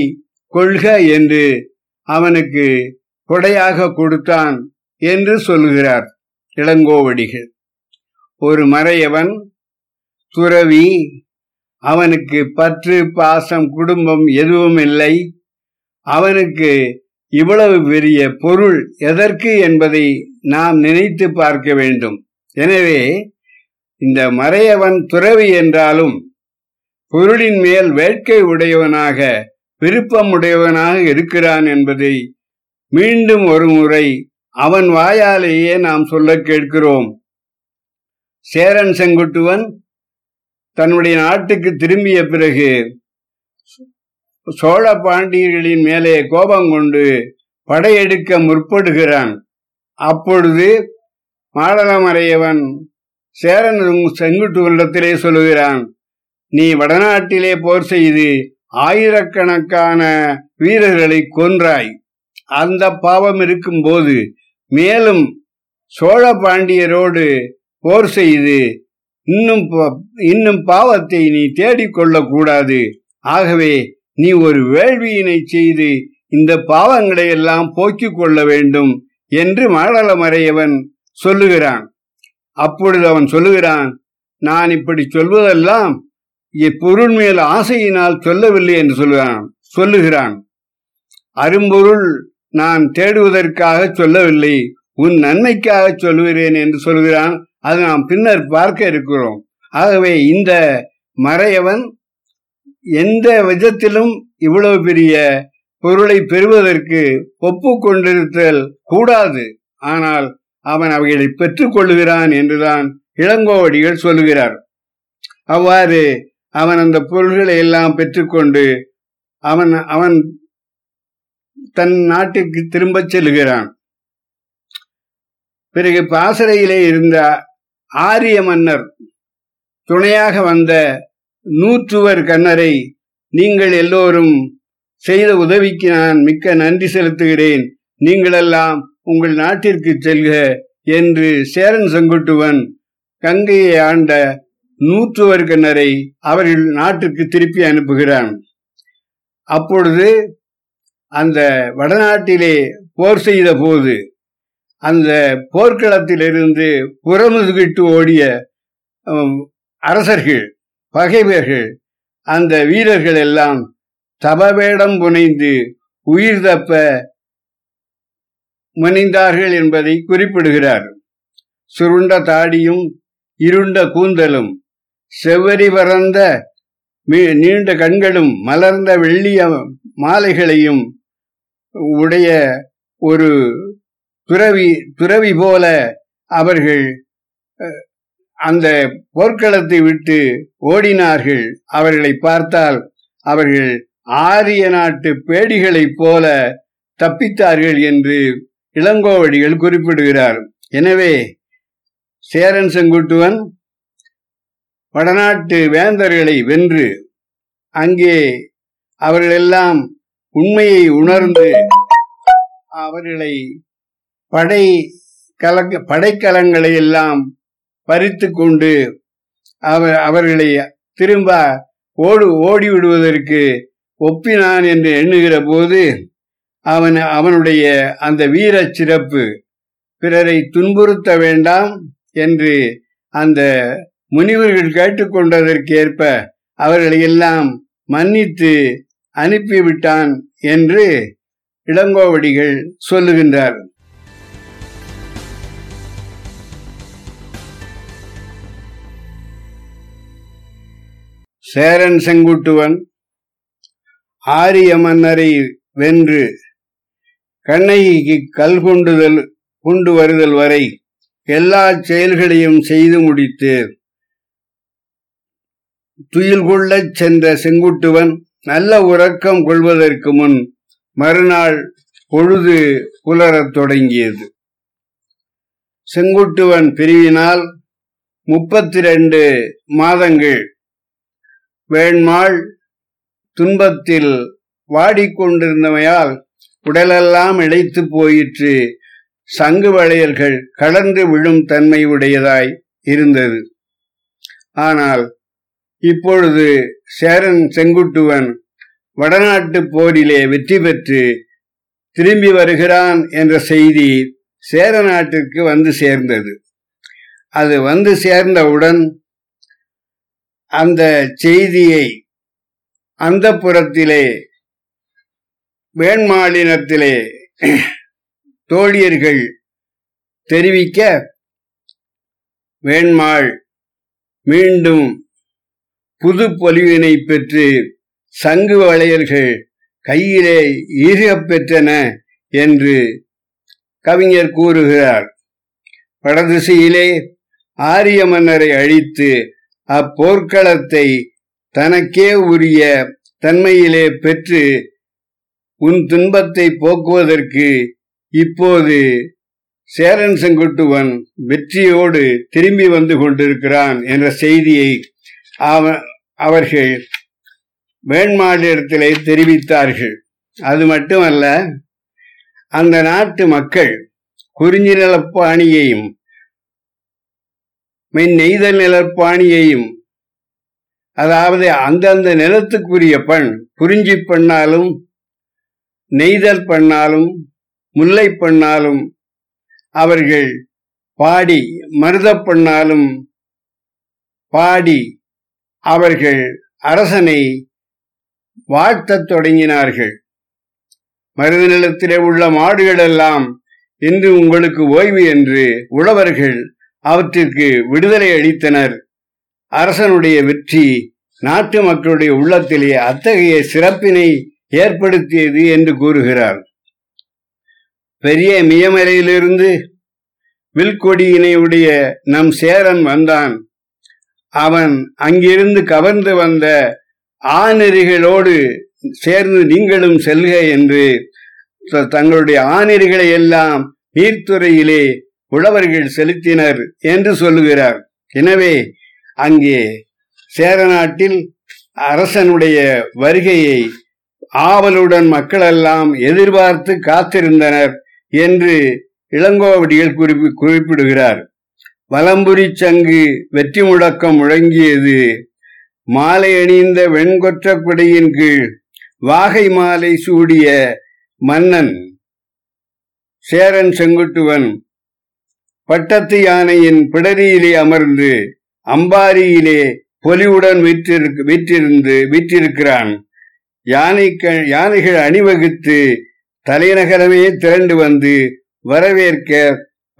கொள்க என்று அவனுக்கு கொடையாக கொடுத்தான் என்று சொல்லுகிறார் இளங்கோவடிகள். ஒரு மறையவன் துறவி அவனுக்கு பற்று பாசம் குடும்பம் எதுவும் இல்லை. அவனுக்கு இவ்வளவு பெரிய பொருள் எதற்கு என்பதை நாம் நினைத்து பார்க்க வேண்டும். எனவே இந்த மறையவன் துறவி என்றாலும் பொருளின் மேல் வேட்கை உடையவனாக விருப்பமுடையவனாக இருக்கிறான் என்பதை மீண்டும் ஒரு முறை அவன் வாயாலேயே நாம் சொல்ல கேட்கிறோம். சேரன் செங்குட்டுவன் தன்னுடைய நாட்டுக்கு திரும்பிய பிறகு சோழ பாண்டியர்களின் மேலே கோபம் கொண்டு படையெடுக்க முற்படுகிறான். அப்பொழுது மாடலமறையவன் சேரன் செங்குட்டுவனிடத்திலே சொல்லுகிறான் நீ வடநாட்டிலே போர் செய்து ஆயிரக்கணக்கான வீரர்களை கொன்றாய். அந்த பாவம் இருக்கும்போது மேலும் சோழ பாண்டியரோடு போர் செய்து இன்னும் இன்னும் பாவத்தை நீ தேடிக்கொள்ளக்கூடாது ஆகவே நீ ஒரு வேள்வியினை செய்து இந்த பாவங்களை எல்லாம் போக்கிக் கொள்ள வேண்டும் என்று மாடலமறையவன் சொல்லுகிறான். அப்பொழுது அவன் சொல்லுகிறான் நான் இப்படி சொல்வதெல்லாம் இப்பொருள் மேல் ஆசையினால் சொல்லவில்லை என்று சொல்லுகிறான் சொல்லுகிறான். அரும்பொருள் நான் தேடுவதற்காக சொல்லவில்லை உன் நன்மைக்காக சொல்லுகிறேன் என்று சொல்கிறான் அது நாம் பின்னர் பார்க்க இருக்கிறோம். ஆகவே இந்த மறையவன் எந்த விதத்திலும் இவ்வளவு பெரிய பொருளை பெறுவதற்கு ஒப்புக்கொண்டிருத்தல் கூடாது. ஆனால் அவன் அவைகளை பெற்றுக் கொள்கிறான் என்றுதான் இளங்கோவடிகள் சொல்லுகிறார். அவ்வாறு அவன் அந்த பொருள்களை எல்லாம் பெற்றுக்கொண்டு அவன் அவன் தன் நாட்டிற்கு திரும்பச் செல்கிறான் பிறகு பாசறையிலே இருந்த ஆரிய மன்னர் துணையாக வந்த நூற்றுவர் கண்ணரை நீங்கள் எல்லோரும் செய்த உதவிக்கு நான் மிக்க நன்றி செலுத்துகிறேன். நீங்களெல்லாம் உங்கள் நாட்டிற்கு செல்க என்று சேரன் செங்குட்டுவன் கங்கையை ஆண்ட நூற்று கண்ணரை அவர்கள் நாட்டுக்கு திருப்பி அனுப்புகிறான். அப்பொழுது அந்த வடநாட்டிலே போர் செய்த போது அந்த போர்க்களத்திலிருந்து புறமுதுகிட்டு ஓடிய அரசர்கள் பகைவர்கள் அந்த வீரர்கள் எல்லாம் தபவேடம் புனைந்து உயிர் தப்ப முனைந்தார்கள் என்பதை குறிப்பிடுகிறார். சுருண்ட தாடியும் இருண்ட கூந்தலும் செவ்வரி பறந்த நீண்ட கண்களும் மலர்ந்த வெள்ளிய மாலைகளையும் உடைய ஒரு துறவி துறவி போல அவர்கள் அந்த போர்க்களத்தை விட்டு ஓடினார்கள். அவர்களை பார்த்தால் அவர்கள் ஆரிய நாட்டு பேடிகளைப் போல தப்பித்தார்கள் என்று இளங்கோவடிகள் குறிப்பிடுகிறார். எனவே சேரன் செங்குட்டுவன் வடநாட்டு வேந்தர்களை வென்று அங்கே அவர்களெல்லாம் உண்மையை உணர்ந்து அவர்களை படை கலங்க படைக்கலங்களை எல்லாம் பறித்து கொண்டு அவர் அவர்களை திரும்ப ஓடு ஓடி விடுவதற்கு ஒப்பினான் என்று எண்ணுகிற போது அவன் அவனுடைய அந்த வீர சிறப்பு பிறரை துன்புறுத்த வேண்டாம் என்று அந்த முனிவர்கள் கேட்டுக்கொண்டதற்கேற்ப அவர்களை எல்லாம் மன்னித்து அனுப்பிவிட்டான் என்று இளங்கோவடிகள் சொல்லுகின்றார். சேரன் செங்குட்டுவன் ஆரிய மன்னரை வென்று கண்ணகிக்கு கல் கொண்டுதல் கொண்டு வருதல் வரை எல்லா செயல்களையும் செய்து முடித்து துயில் கொள்ளச் சென்ற செங்குட்டுவன் நல்ல உறக்கம் கொள்வதற்கு முன் மறுநாள் பொழுது புலரத் தொடங்கியது. செங்குட்டுவன் பிரிவினால் முப்பத்தி ரெண்டு மாதங்கள். வேண்மாள் துன்பத்தில் வாடிக்கொண்டிருந்தமையால் உடலெல்லாம் இழைத்து போயிற்று. சங்கு வளையல்கள் கலந்து விழும் தன்மை உடையதாய் இருந்தது. ஆனால் இப்பொழுது சேரன் செங்குட்டுவன் வடநாட்டு போரிலே வெற்றி பெற்று திரும்பி வருகிறான் என்ற செய்தி சேர நாட்டிற்கு வந்து சேர்ந்தது. அது வந்து சேர்ந்தவுடன் அந்த செய்தியை அந்த புறத்திலே வேண்மாளினத்திலே தோழியர்கள் தெரிவிக்க வேண்மாள் மீண்டும் புது பொலிவினை பெற்று சங்கு வளையல்கள் கையிலே ஈர்கப் பெற்றன என்று கவிஞர் கூறுகிறார். வடதிசையிலே ஆரிய மன்னரை அழித்து அப்போர்க்களத்தை தனக்கே உரிய தன்மையிலே பெற்று உன் துன்பத்தை போக்குவதற்கு இப்போது சேரன் செங்குட்டுவன் வெற்றியோடு திரும்பி வந்து கொண்டிருக்கிறான் என்ற செய்தியை அவன் அவர்கள் வேண்மாநிலத்திலே தெரிவித்தார்கள். அது மட்டுமல்ல அந்த நாட்டு மக்கள் குறிஞ்சி நிலப்பாணியையும் மின் நெய்தல் நிலப்பாணியையும் அதாவது அந்தந்த நிலத்துக்குரிய பண் குறிஞ்சி பண்ணாலும் நெய்தல் பண்ணாலும் முல்லை பண்ணாலும் அவர்கள் பாடி மருத பண்ணாலும் பாடி அவர்கள் அரசனை வாழ்த்தத் தொடங்கினார்கள். மருதநிலத்திலே உள்ள மாடுகளெல்லாம் இன்று உங்களுக்கு ஓய்வு என்று உழவர்கள் அவற்றிற்கு விடுதலை அளித்தனர். அரசனுடைய வெற்றி நாட்டு மக்களுடைய உள்ளத்திலே அத்தகைய சிறப்பினை ஏற்படுத்தியது என்று கூறுகிறார். பெரிய மியமலையிலிருந்து வில்கொடியினை உடைய நம் சேரன் வந்தான். அவன் அங்கிருந்து கவர்ந்து வந்த ஆநெறிகளோடு சேர்ந்து நீங்களும் செல்க என்று தங்களுடைய ஆநெறிகளை எல்லாம் நீர்த்துறையிலே உழவர்கள் செலுத்தினர் என்று சொல்லுகிறார். எனவே அங்கே சேர நாட்டில் அரசனுடைய வருகையை ஆவலுடன் மக்களெல்லாம் எதிர்பார்த்து காத்திருந்தனர் என்று இளங்கோவடிகள் குறிப்பிடுகிறார். வலம்புரி சங்கு வெற்றி முழக்கம் முழங்கியது. மாலை அணிந்த வெண்கொற்ற குடையின் கீழ் வாகை மாலை சூடிய மன்னன் சேரன் செங்குட்டுவன். பட்டத்து யானையின் பிடரியிலே அமர்ந்து அம்பாரியிலே பொலிவுடன் விற்றிருந்து விற்றிருக்கிறான். யானைகள் யானைகள் அணிவகுத்து தலைநகரமே திரண்டு வந்து வரவேற்க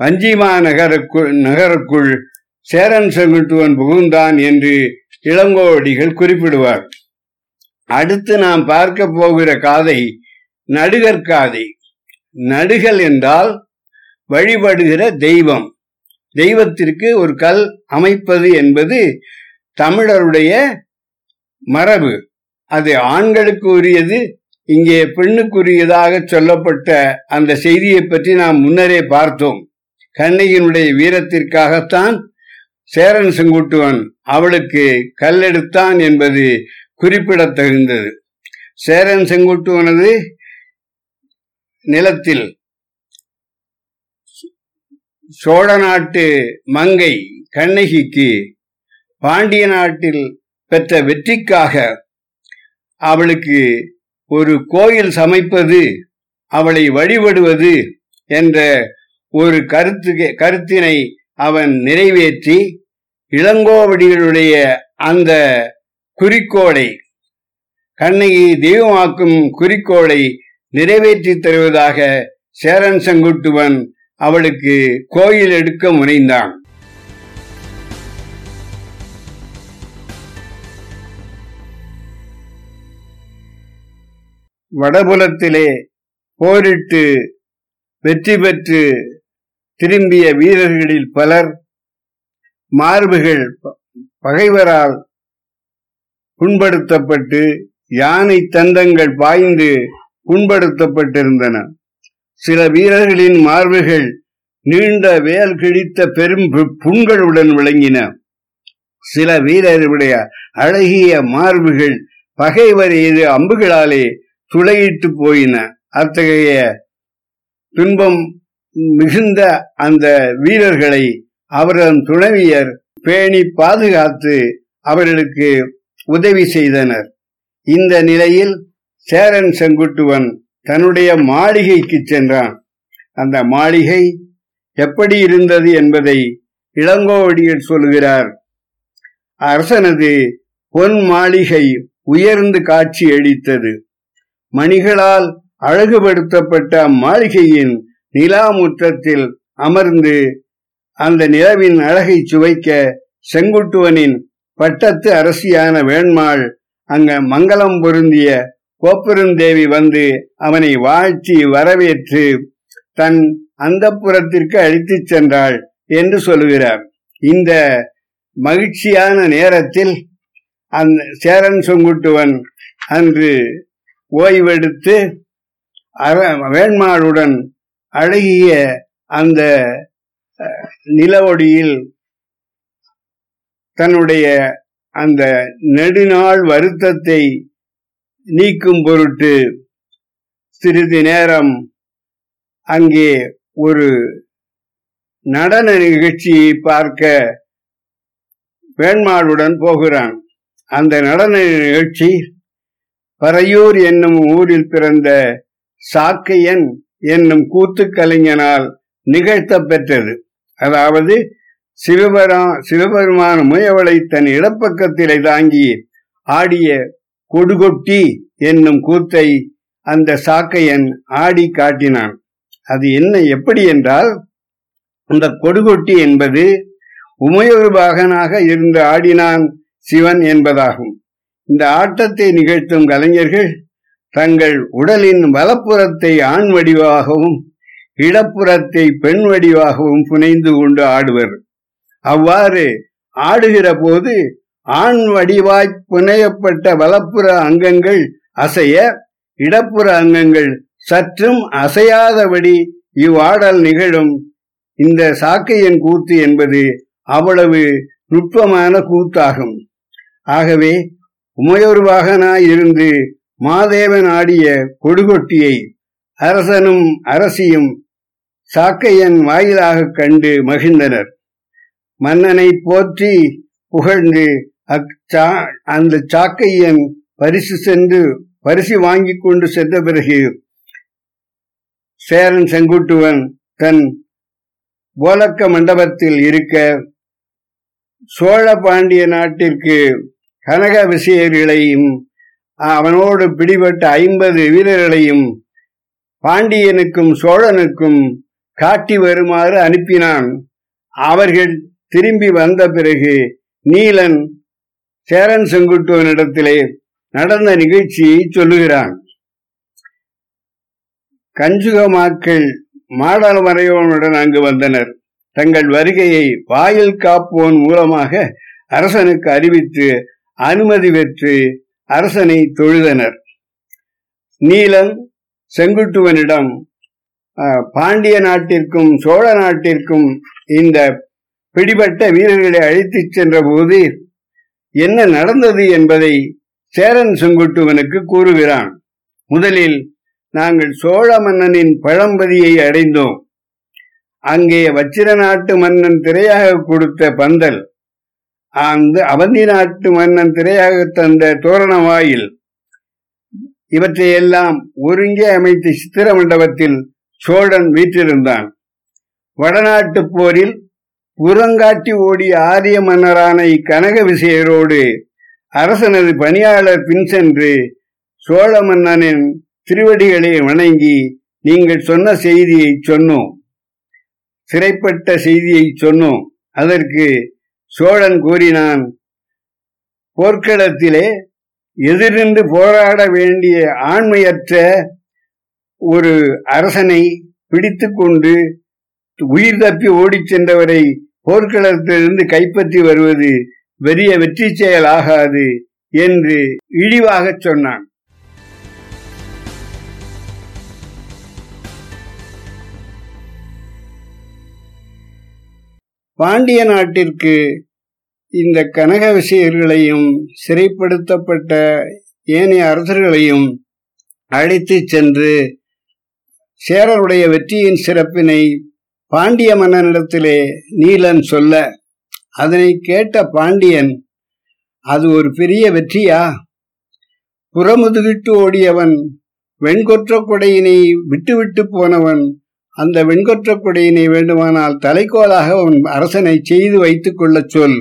வஞ்சிமா நகருக்குள் நகருக்குள் சேரன் செங்குட்டுவன் புகுந்தான் என்று இளங்கோவடிகள் குறிப்பிடுவார். அடுத்து நாம் பார்க்க போகிற காதை நடுகர் காதை. நடுகள் என்றால் வழிபடுகிற தெய்வம். தெய்வத்திற்கு ஒரு கல் அமைப்பது என்பது தமிழருடைய மரபு. அது ஆண்களுக்கு உரியது இங்கே பெண்ணுக்குரியதாக சொல்லப்பட்ட அந்த செய்தியை பற்றி நாம் முன்னரே பார்த்தோம். கண்ணையினுடைய வீரத்திற்காகத்தான் சேரன் செங்குட்டுவன் அவளுக்கு கல்லெடுத்தான் என்பது குறிப்பிடத்தகுந்தது. சேரன் செங்குட்டுவனது நிலத்தில் சோழ நாட்டு மங்கை கண்ணகிக்கு பாண்டிய நாட்டில் பெற்ற வெற்றிக்காக அவளுக்கு ஒரு கோயில் சமைப்பது அவளை வழிபடுவது என்ற ஒரு கருத்து கருத்தினை அவன் நிறைவேற்றி இளங்கோவடிகளுடைய அந்த குறிக்கோளை கண்ணகி தெய்வமாக்கும் குறிக்கோளை நிறைவேற்றி தருவதாக சேரன் செங்குட்டுவன் அவளுக்கு கோயில் எடுக்க முனைந்தான். வடபுலத்திலே போரிட்டு வெற்றி பெற்று திரும்பிய வீரர்களில் பலர் மார்புகள் பகைவரால் புண்படுத்தப்பட்டு யானை தந்தங்கள் பாய்ந்து புண்படுத்தப்பட்டிருந்தன. சில வீரர்களின் மார்புகள் நீண்ட வேல் கிழித்த பெரும் புண்களுடன் விளங்கின. சில வீரர்களுடைய அழகிய மார்புகள் பகைவர் எது அம்புகளாலே துளையிட்டு போயின. அத்தகைய துன்பம் மிகுந்த அந்த வீரர்களை அவரது துணைவியர் பேணி பாதுகாத்து அவர்களுக்கு உதவி செய்தனர். இந்த நிலையில் சேரன் செங்குட்டுவன் தன்னுடைய மாளிகைக்கு சென்றான். அந்த மாளிகை எப்படி இருந்தது என்பதை இளங்கோவடியில் சொல்கிறார். அரசனது பொன் மாளிகை உயர்ந்து காட்சி அளித்தது மணிகளால் அழகுபடுத்தப்பட்ட அம்மாளிகையின் நிலா முற்றத்தில் அமர்ந்து அந்த நிலவின் அழகை சுவைக்க செங்குட்டுவனின் பட்டத்து அரசியான வேண்மாள் அங்க மங்களம் பொருந்திய கோப்பெருந்தேவி வந்து அவனை வாழ்த்தி வரவேற்று தன் அந்த புறத்திற்கு அழித்துச் சென்றாள் என்று சொல்லுகிறார். இந்த மகிழ்ச்சியான நேரத்தில் அந்த சேரன் செங்குட்டுவன் அன்று ஓய்வெடுத்து வேண்மாளுடன் அழகிய அந்த நிலவொடியில் தன்னுடைய அந்த நெடுநாள் வருத்தத்தை நீக்கும் பொருட்டு சிறிது நேரம் அங்கே ஒரு நடன நிகழ்ச்சியை பார்க்க வேண்மாளுடன் போகிறான். அந்த நடன நிகழ்ச்சி பறையூர் என்னும் ஊரில் பிறந்த சாக்கையன் என்னும் கூத்து கலைஞனால் நிகழ்த்த பெற்றது. அதாவது சிவபெரா சிவபெருமான முயவளை தன் இடப்பக்கத்திலே தாங்கி ஆடிய கொடுகொட்டி என்னும் கூத்தை அந்த சாக்கையன் ஆடி காட்டினான். அது என்ன எப்படி என்றால் அந்த கொடுகொட்டி என்பது உமையொரு பாகனாக இருந்து ஆடினான் சிவன் என்பதாகும். இந்த ஆட்டத்தை நிகழ்த்தும் கலைஞர்கள் தங்கள் உடலின் வலப்புறத்தை ஆண் வடிவாகவும் இடப்புறத்தை பெண் வடிவாகவும் புனைந்து கொண்டு ஆடுவர். அவ்வாறு ஆடுகிற போது ஆண் வடிவாய் புனையப்பட்ட வலப்புற அங்கங்கள் அசைய இடப்புற அங்கங்கள் சற்றும் அசையாதபடி இவ்வாடல் நிகழும். இந்த சாக்கையன் கூத்து என்பது அவ்வளவு நுட்பமான கூத்தாகும். ஆகவே உமையொருவாகனாய் இருந்து மாதேவன் ஆடிய கொடுகொட்டியை அரசனும் அரசியும் சாக்கையன் வாயிலாக கண்டு மகிழ்ந்தனர். மன்னனை போற்றி புகழ்ந்து அந்த சாக்கையன் பரிசு சென்று பரிசு வாங்கி கொண்டு சென்ற பிறகு சேரன் செங்குட்டுவன் தன் போலக்க மண்டபத்தில் இருக்க சோழ பாண்டிய நாட்டிற்கு கனக விஷயர்களையும் அவனோடு பிடிபட்ட ஐம்பது வீரர்களையும் பாண்டியனுக்கும் சோழனுக்கும் காட்டி வருமாறு அனுப்பினான். அவர்கள் திரும்பி வந்த பிறகு நீலன் சேரன் செங்குட்டுவனிடத்திலே நடந்த நிகழ்ச்சியை சொல்லுகிறான். கஞ்சுகமாக்கள் மாடல் அங்கு வந்தனர். தங்கள் வருகையை வாயில் காப்போன் மூலமாக அரசனுக்கு அறிவித்து அனுமதி பெற்று அரசனை தொழுதனர். நீலன் செங்குட்டுவனிடம் பாண்டிய நாட்டிற்கும் சோழ நாட்டிற்கும் இந்த பிடிபட்ட வீரர்களை அழைத்துச் சென்ற போது என்ன நடந்தது என்பதை சேரன் செங்குட்டுவனுக்கு கூறுகிறான். முதலில் நாங்கள் சோழ மன்னனின் பழம்பதியை அடைந்தோம். அங்கே வச்சிர நாட்டு மன்னன் திரையாக கொடுத்த பந்தல் அந்த அவந்தி நாட்டு மன்னன் திரையாக தந்த தோரண வாயில். இவற்றையெல்லாம் ஒருங்கே அமைத்த சித்திர மண்டபத்தில் சோழன் வீற்றிருந்தான். வடநாட்டு போரில் புறங்காட்டி ஓடிய ஆரிய மன்னரான இக்கனக விசையரோடு அரசனது பணியாளர் பின் சென்று சோழ மன்னனின் திருவடிகளை வணங்கி நீங்கள் சொன்ன செய்தியை சொன்னோம். சிறைப்பட்ட செய்தியை சொன்னோம். அதற்கு சோழன் கூறினான் போர்க்களத்திலே எதிரின்று போராட வேண்டிய ஆண்மையற்ற ஒரு அரசனை பிடித்து கொண்டு உயிர் தப்பி ஓடிச் சென்றவரை போர்க்களத்திலிருந்து கைப்பற்றி வருவது பெரிய வெற்றி செயல் ஆகாது என்று இழிவாகச் சொன்னான். பாண்டிய நாட்டிற்கு இந்த கனக விஷயர்களையும் சிறைப்படுத்தப்பட்ட ஏனைய அரசர்களையும் அழைத்து சென்று சேரருடைய வெற்றியின் சிறப்பினை பாண்டிய மன்னனிடத்திலே நீலன் சொல்ல அதனை கேட்ட பாண்டியன் அது ஒரு பெரிய வெற்றியா? புறமுதுகிட்டு ஓடியவன் வெண்கொற்ற கொடையினை விட்டுவிட்டு போனவன் அந்த வெண்கொற்ற வேண்டுமானால் தலைக்கோலாக உன் அரசனை செய்து வைத்துக் கொள்ளச் சொல்.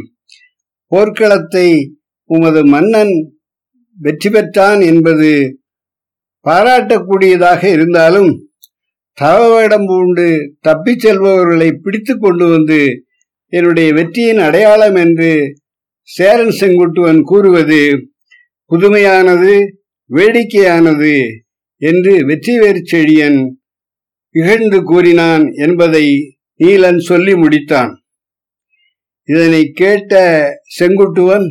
போர்க்களத்தை உமது மன்னன் வெற்றி பெற்றான் என்பது பாராட்டக்கூடியதாக இருந்தாலும் தவவேடம் பூண்டு தப்பிச் செல்பவர்களை பிடித்து கொண்டு வந்து என்னுடைய வெற்றியின் அடையாளம் என்று சேரன் செங்குட்டுவன் கூறுவது புதுமையானது வேடிக்கையானது என்று வெற்றி வேறு செழியன் இகழ்ந்து கூறினான் என்பதை நீலன் சொல்லி முடித்தான். இதனை கேட்ட செங்குட்டுவன்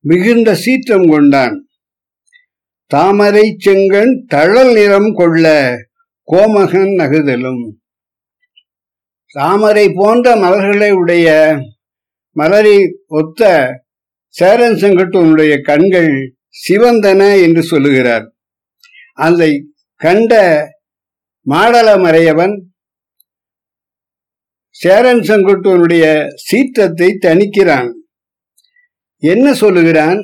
மிகுந்த சீற்றம் கொண்டான். தாமரை செங்கன் தழல் நிறம் கொள்ள கோமகன் நகுதலும். தாமரை போன்ற மலர்களை உடைய மலரை ஒத்த சேரன் செங்கட்டுவனுடைய கண்கள் சிவந்தன என்று சொல்லுகிறார். அதை கண்ட மாடலமறையவன் சேரன் செங்குட்டுவனுடைய சீற்றத்தை தணிக்கிறான். என்ன சொல்லுகிறான்?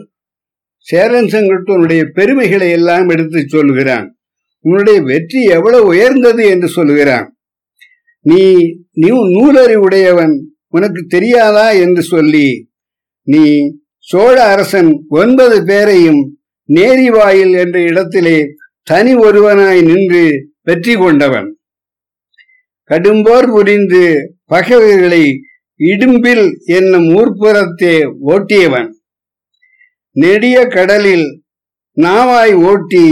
சேரன் செங்குட்டுவனுடைய பெருமைகளை எல்லாம் எடுத்து சொல்லுகிறான். உன்னுடைய வெற்றி எவ்வளவு உயர்ந்தது என்று சொல்லுகிறான். நீ நீ நூலறிவுடையவன் உனக்கு தெரியாதா என்று சொல்லி நீ சோழ அரசன் ஒன்பது பேரையும் நேரிவாயில் என்ற இடத்திலே தனி ஒருவனாய் நின்று வெற்றி கொண்டவன். கடும்போர் புரிந்து பகைவர்களை இடும்பில் என்னும் ஊர்ப்புறத்தே ஓட்டியவன். நெடிய கடலில் நாவாய் ஓட்டி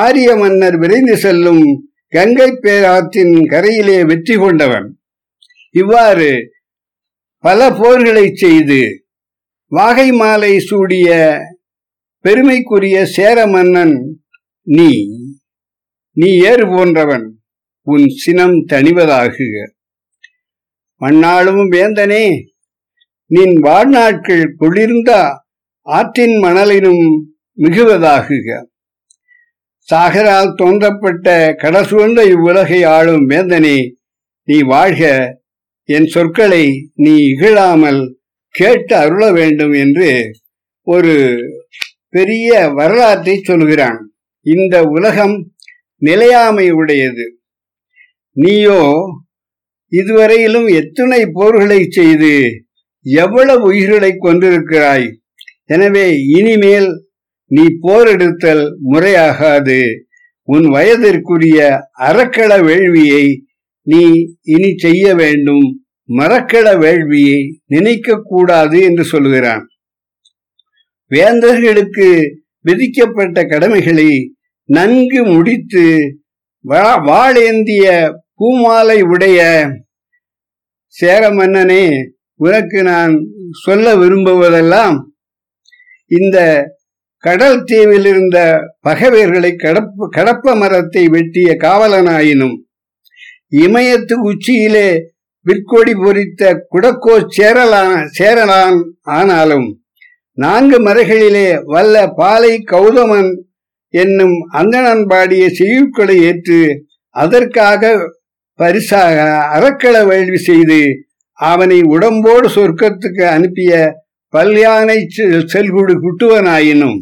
ஆரிய மன்னர் விரைந்து செல்லும் கங்கை பேராற்றின் கரையிலே வெற்றி கொண்டவன். இவ்வாறு பல போர்களை செய்து வாகை மாலை சூடிய பெருமைக்குரிய சேர மன்னன் நீ. நீ ஏறு போன்றவன் உன் சினம் தணிவதாகுக. மண்ணாளும் வேந்தனே நின் வாழ்நாட்கள் குளிர்ந்த ஆற்றின் மணலினும் மிகுவதாகுக. சாகரால் தோன்றப்பட்ட கடசூழ்ந்த இவ்வுலகை ஆளும் வேந்தனே நீ வாழ்க. என் சொற்களை நீ இகழாமல் கேட்டு அருள வேண்டும் என்று ஒரு பெரிய வரலாற்றை சொல்கிறான் இந்த உலகம் நிலையாமை உடையது நீயோ இதுவரையிலும் எத்தனை போர்களை செய்து எவ்வளவு உயிர்களை கொண்டிருக்கிறாய் எனவே இனிமேல் நீ போரெடுத்தல் முறையாகாது. உன் வயதிற்குரிய அறக்கள வேள்வியை நீ இனி செய்ய வேண்டும். மரக்கள வேள்வியை நினைக்க கூடாது என்று சொல்கிறான் வேந்தர்களுக்கு விதிக்கப்பட்ட கடமைகளை நன்கு முடித்து வாழேந்திய பூமாலை உடைய சேர மன்னனே உனக்கு நான் சொல்ல விரும்புவதெல்லாம் இந்த கடல் தீவில் இருந்த பகைவர்களை கடப்ப கடப்ப மரத்தை வெட்டிய காவலனாயினும் இமயத்து உச்சியிலே விற்கொடி பொறித்த குடக்கோ சேரலான சேரலான் ஆனாலும் நான்கு மறைகளிலே வல்ல பாலை கௌதமன் என்னும் அந்தணன் பாடிய செய்யுக்களை ஏற்று அதற்காக பரிசாக அறக்கள வேள்வி செய்து அவனை உடம்போடு சொர்க்கத்துக்கு அனுப்பிய பல்யானை செல்குடு குட்டுவனாயினும்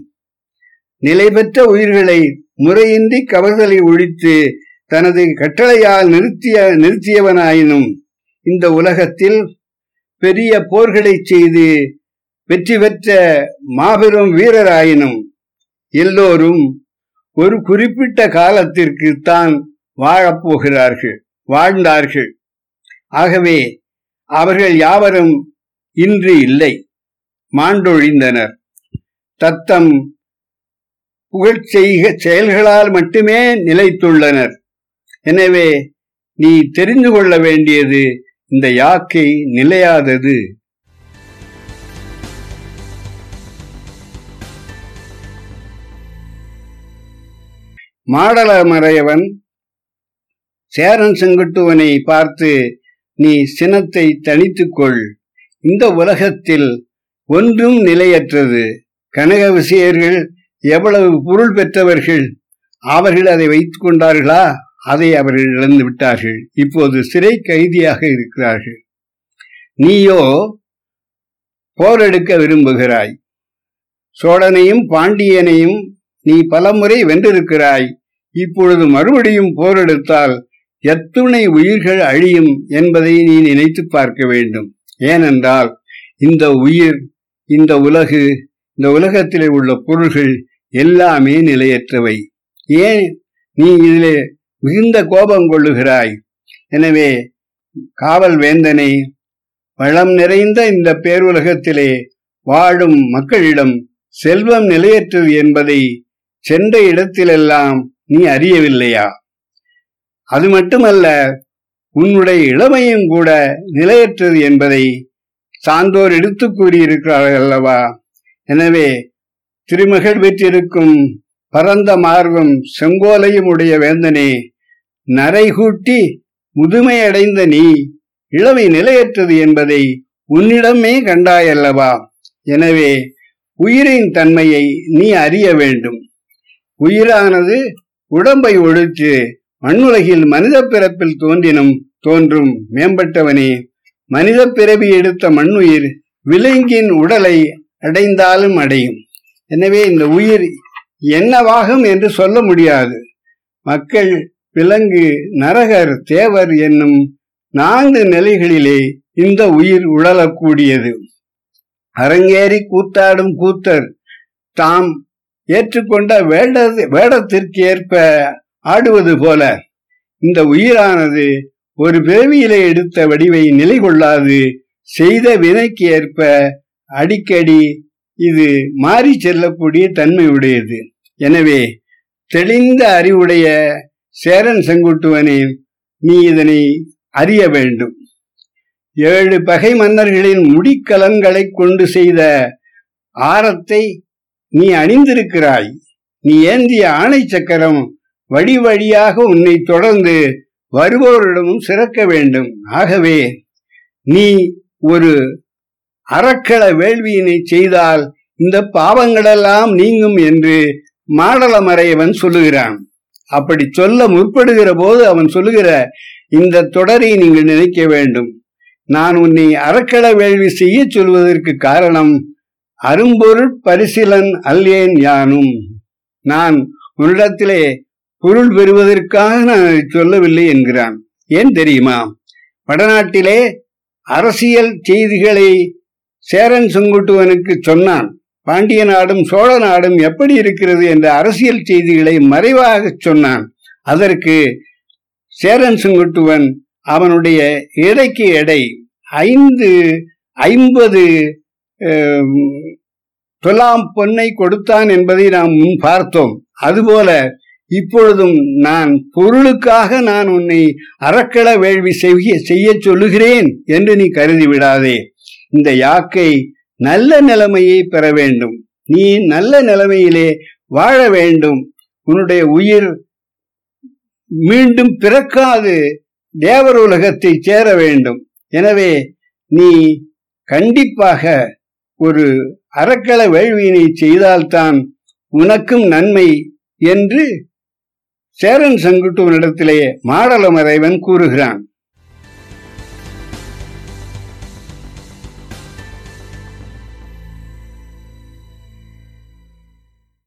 நிலைபெற்ற உயிர்களை முறையின்றி கவர்தலை ஒழித்து தனது கட்டளையால் நிறுத்திய நிறுத்தியவனாயினும் இந்த உலகத்தில் பெரிய போர்களை செய்து வெற்றி பெற்ற மாபெரும் வீரராயினும் எல்லோரும் ஒரு குறிப்பிட்ட காலத்திற்கு தான் வாழப்போகிறார்கள் வாழ்ந்தார்கள். ஆகவே அவர்கள் யாவரும் இன்று இல்லை மாண்டொழிந்தனர். தத்தம் புகழ்ச்செய்க செயல்களால் மட்டுமே நிலைத்துள்ளனர். எனவே நீ தெரிந்து கொள்ள வேண்டியது இந்த யாக்கை நிலையாதது. மாடலமறையவன் சேரன் செங்குட்டுவனை பார்த்து நீ சினத்தை தனித்துக்கொள் இந்த உலகத்தில் ஒன்றும் நிலையற்றது. கனக விஷயர்கள் எவ்வளவு பொருள் பெற்றவர்கள். அவர்கள் அதை வைத்துக் கொண்டார்களா? அதை அவர்கள் இழந்து விட்டார்கள். இப்போது சிறை கைதியாக இருக்கிறார்கள். நீயோ போரெடுக்க விரும்புகிறாய். சோழனையும் பாண்டியனையும் நீ பலமுறை வென்றிருக்கிறாய். இப்பொழுது மறுபடியும் போரெடுத்தால் எத்துணை உயிர்கள் அழியும் என்பதை நீ நினைத்து பார்க்க வேண்டும். ஏனென்றால் இந்த உயிர் இந்த உலகு இந்த உலகத்திலே உள்ள பொருள்கள் எல்லாமே நிலையற்றவை. ஏன் நீ இதிலே மிகுந்த கோபம் கொள்ளுகிறாய்? எனவே காவல் வேந்தனை வளம் நிறைந்த இந்த பேருலகத்திலே வாழும் மக்களிடம் செல்வம் நிலையற்றது என்பதை சென்ற இடத்திலெல்லாம் நீ அறியவில்லையா? அது மட்டுமல்ல உன்னுடைய இளமையும் கூட நிலையற்றது என்பதை சான்றோர் எடுத்து கூறியிருக்கிறார்கள் அல்லவா? எனவே திருமகள் பெற்றிருக்கும் பரந்த மார்பும் செங்கோலையும் உடைய வேந்தனே நரைகூட்டி முதுமையடைந்த நீ இளமை நிலையற்றது என்பதை உன்னிடமே கண்டாயல்லவா எனவே உயிரின் தன்மையை நீ அறிய வேண்டும். உயிரானது உடம்பை ஒழித்து மண்ணுலகில் மனித பிறப்பில் தோன்றினும் தோன்றும் மேம்பட்டவனே மனித பிறவி எடுத்த மண்ணுயிர் விலங்கின் உடலை அடைந்தாலும் அடையும். எனவே இந்த உயிர் என்னவாகும் என்று சொல்ல முடியாது. மக்கள் விலங்கு நரகர் தேவர் என்னும் நான்கு நிலைகளிலே இந்த உயிர் உழலக்கூடியது. அரங்கேறி கூத்தாடும் கூத்தர் தாம் ஏற்றுக்கொண்ட வேட வேடத்திற்கு ஏற்ப ஆடுவது போல இந்த உயிரானது ஒரு பிறவியிலே எடுத்த வடிவை நிலை கொள்ளாது செய்த வினைக்கு ஏற்ப அடிக்கடி இது மாறி செல்லக்கூடிய தன்மை உடையது எனவே தெளிந்த அறிவுடைய சேரன் செங்குட்டுவனே நீ இதனை அறிய வேண்டும். ஏழு பகை மன்னர்களின் முடிக்கலன்களை கொண்டு செய்த ஆரத்தை நீ அணிந்திருக்கிறாய். நீ ஏந்திய ஆணை சக்கரம் வழி வழியாக உன்னை தொடர்ந்து வருபவரிடமும் சிறக்க வேண்டும். ஆகவே நீ ஒரு அறக்கள வேள்வியினை செய்தால் இந்த பாவங்களெல்லாம் நீங்கும் என்று மாடலமறையவன் சொல்லுகிறான். அப்படி சொல்ல முற்படுகிற போது அவன் சொல்லுகிற இந்த தொடரை நீங்கள் நினைக்க வேண்டும். நான் உன்னை அறக்கள வேள்வி செய்ய சொல்வதற்கு காரணம் அரும்பொருள் பரிசீலன் அல்லேன் யானும். நான் உன்னிடத்திலே பொருள் பெறுவதற்காக நான் சொல்லவில்லை என்கிறான். ஏன் தெரியுமா? வடநாட்டிலே அரசியல் செய்திகளை சேரன் செங்குட்டுவனுக்கு சொன்னான். பாண்டிய நாடும் சோழ நாடும் எப்படி இருக்கிறது என்ற அரசியல் செய்திகளை மறைவாக சொன்னான். அதற்கு சேரன் செங்குட்டுவன் அவனுடைய எடைக்கு எடை ஐந்து ஐம்பது தொலாம் பொன்னை கொடுத்தான் என்பதை நாம் முன் பார்த்தோம். அதுபோல இப்பொழுதும் நான் பொருளுக்காக நான் உன்னை அறக்கள வேள்வி செய்ய செய்ய சொல்லுகிறேன் என்று நீ கருதி விடாதே. இந்த யாக்கை நல்ல நிலைமையை பெற வேண்டும். நீ நல்ல நிலைமையிலே வாழ வேண்டும். உன்னுடைய உயிர் மீண்டும் பிறக்காது. தேவர் உலகத்தை சேர வேண்டும். எனவே நீ கண்டிப்பாக ஒரு அறக்கள வேள்வியினை செய்தால்தான் உனக்கும் நன்மை என்று சேரன் செங்குட்டுவனிடத்திலே மாடலமறைவன் கூறுகிறான்.